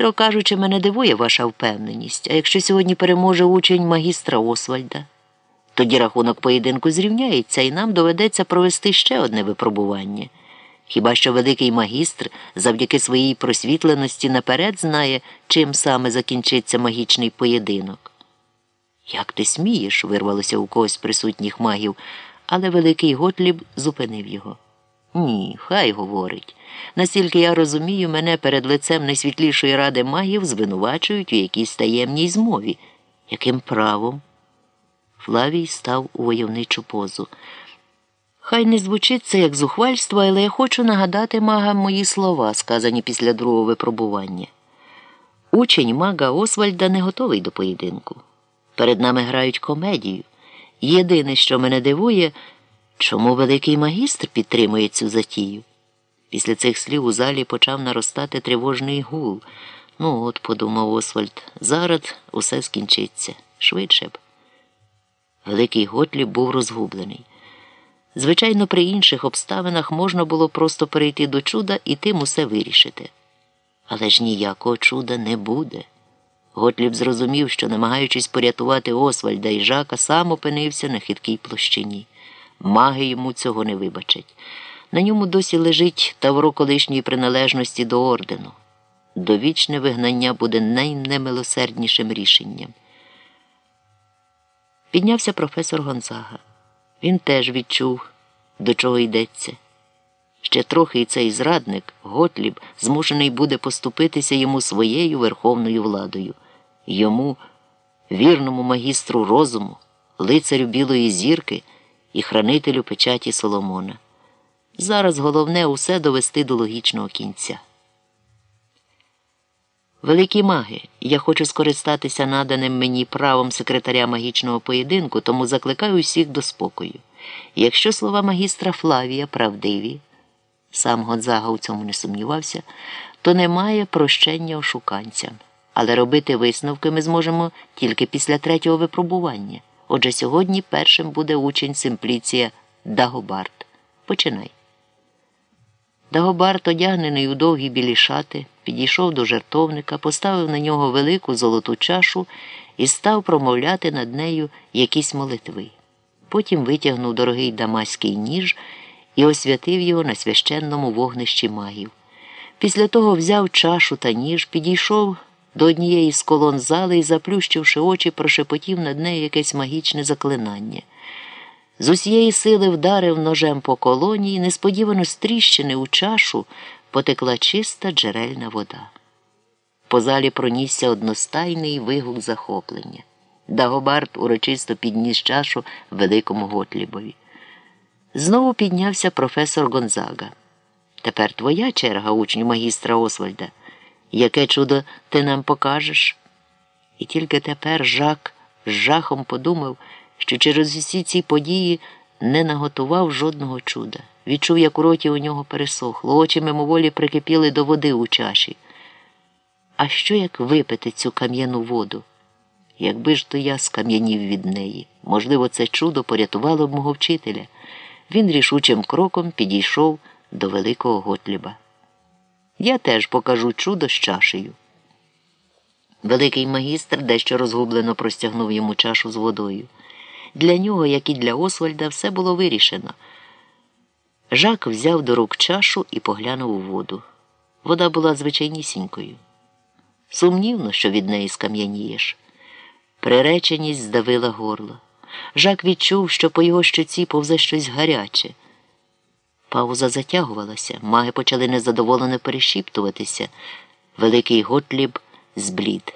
Щиро кажучи, мене дивує ваша впевненість, а якщо сьогодні переможе учень магістра Освальда, тоді рахунок поєдинку зрівняється і нам доведеться провести ще одне випробування. Хіба що великий магістр завдяки своїй просвітленості наперед знає, чим саме закінчиться магічний поєдинок. Як ти смієш? вирвалося у когось присутніх магів, але великий Готліб зупинив його. Ні, хай говорить. Наскільки я розумію, мене перед лицем найсвітлішої ради магів звинувачують у якійсь таємній змові. Яким правом? Флавій став у войовничу позу. Хай не звучить це як зухвальство, але я хочу нагадати магам мої слова, сказані після другого випробування. Учень мага Освальда не готовий до поєдинку. Перед нами грають комедію. Єдине, що мене дивує, чому великий магістр підтримує цю затію. Після цих слів у залі почав наростати тривожний гул. Ну, от, подумав Освальд, зараз усе скінчиться. Швидше б. Великий Готліб був розгублений. Звичайно, при інших обставинах можна було просто перейти до чуда і тим усе вирішити. Але ж ніякого чуда не буде. Готліб зрозумів, що, намагаючись порятувати Освальда і Жака, сам опинився на хиткій площині. Маги йому цього не вибачать. На ньому досі лежить тавро колишньої приналежності до ордену. Довічне вигнання буде найнемилосерднішим рішенням. Піднявся професор Гонзага. Він теж відчув, до чого йдеться. Ще трохи і цей зрадник, Готліб, змушений буде поступитися йому своєю верховною владою, йому, вірному магістру розуму, лицарю Білої зірки і хранителю печаті Соломона. Зараз головне усе довести до логічного кінця. Великі маги, я хочу скористатися наданим мені правом секретаря магічного поєдинку, тому закликаю усіх до спокою. Якщо слова магістра Флавія правдиві, сам Гонзага у цьому не сумнівався, то немає прощення ошуканцям. Але робити висновки ми зможемо тільки після третього випробування. Отже, сьогодні першим буде учень Симпліція Дагобард. Починай. Дагобард, одягнений у довгі білі шати, підійшов до жертовника, поставив на нього велику золоту чашу і став промовляти над нею якісь молитви. Потім витягнув дорогий дамаський ніж і освятив його на священному вогнищі магів. Після того взяв чашу та ніж, підійшов до однієї з колон зали і, заплющивши очі, прошепотів над нею якесь магічне заклинання. З усієї сили вдарив ножем по колоні і несподівано з тріщини у чашу потекла чиста джерельна вода. По залі пронісся одностайний вигук захоплення. Дагобард урочисто підніс чашу великому Готлібові. Знову піднявся професор Гонзага. Тепер твоя черга, учню магістра Освальда. Яке чудо ти нам покажеш? І тільки тепер Жак з жахом подумав, що через усі ці події не наготував жодного чуда. Відчув, як у роті у нього пересохло, очі мимоволі прикипіли до води у чаші. А що як випити цю кам'яну воду? Якби ж то я скам'янів від неї. Можливо, це чудо порятувало б мого вчителя. Він рішучим кроком підійшов до великого Готліба. Я теж покажу чудо з чашею. Великий магістр дещо розгублено простягнув йому чашу з водою. Для нього, як і для Освальда, все було вирішено. Жак взяв до рук чашу і поглянув у воду. Вода була звичайнісінькою. Сумнівно, що від неї скам'янієш. Приреченість здавила горло. Жак відчув, що по його щоці повзе щось гаряче. Пауза затягувалася, маги почали незадоволено перешіптуватися. Великий Готліб зблід.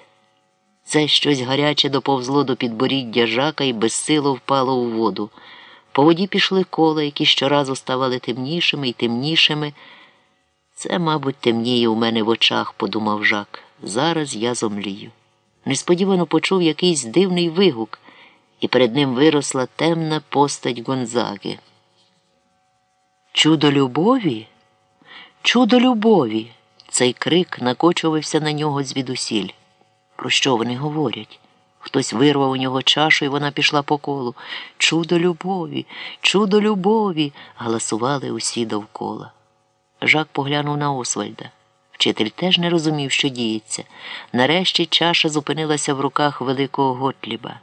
Це щось гаряче доповзло до підборіддя жака і безсило впало у воду. По воді пішли кола, які щоразу ставали темнішими і темнішими. Це, мабуть, темніє у мене в очах, подумав жак. Зараз я зомлію. Несподівано почув якийсь дивний вигук, і перед ним виросла темна постать Гонзаги. Чудо любові? Чудо любові. Цей крик накочувався на нього звідусіль. Про що вони говорять? Хтось вирвав у нього чашу, і вона пішла по колу. Чудо любові, чудо любові. галасували усі довкола. Жак поглянув на Освальда. Вчитель теж не розумів, що діється. Нарешті чаша зупинилася в руках великого Готліба.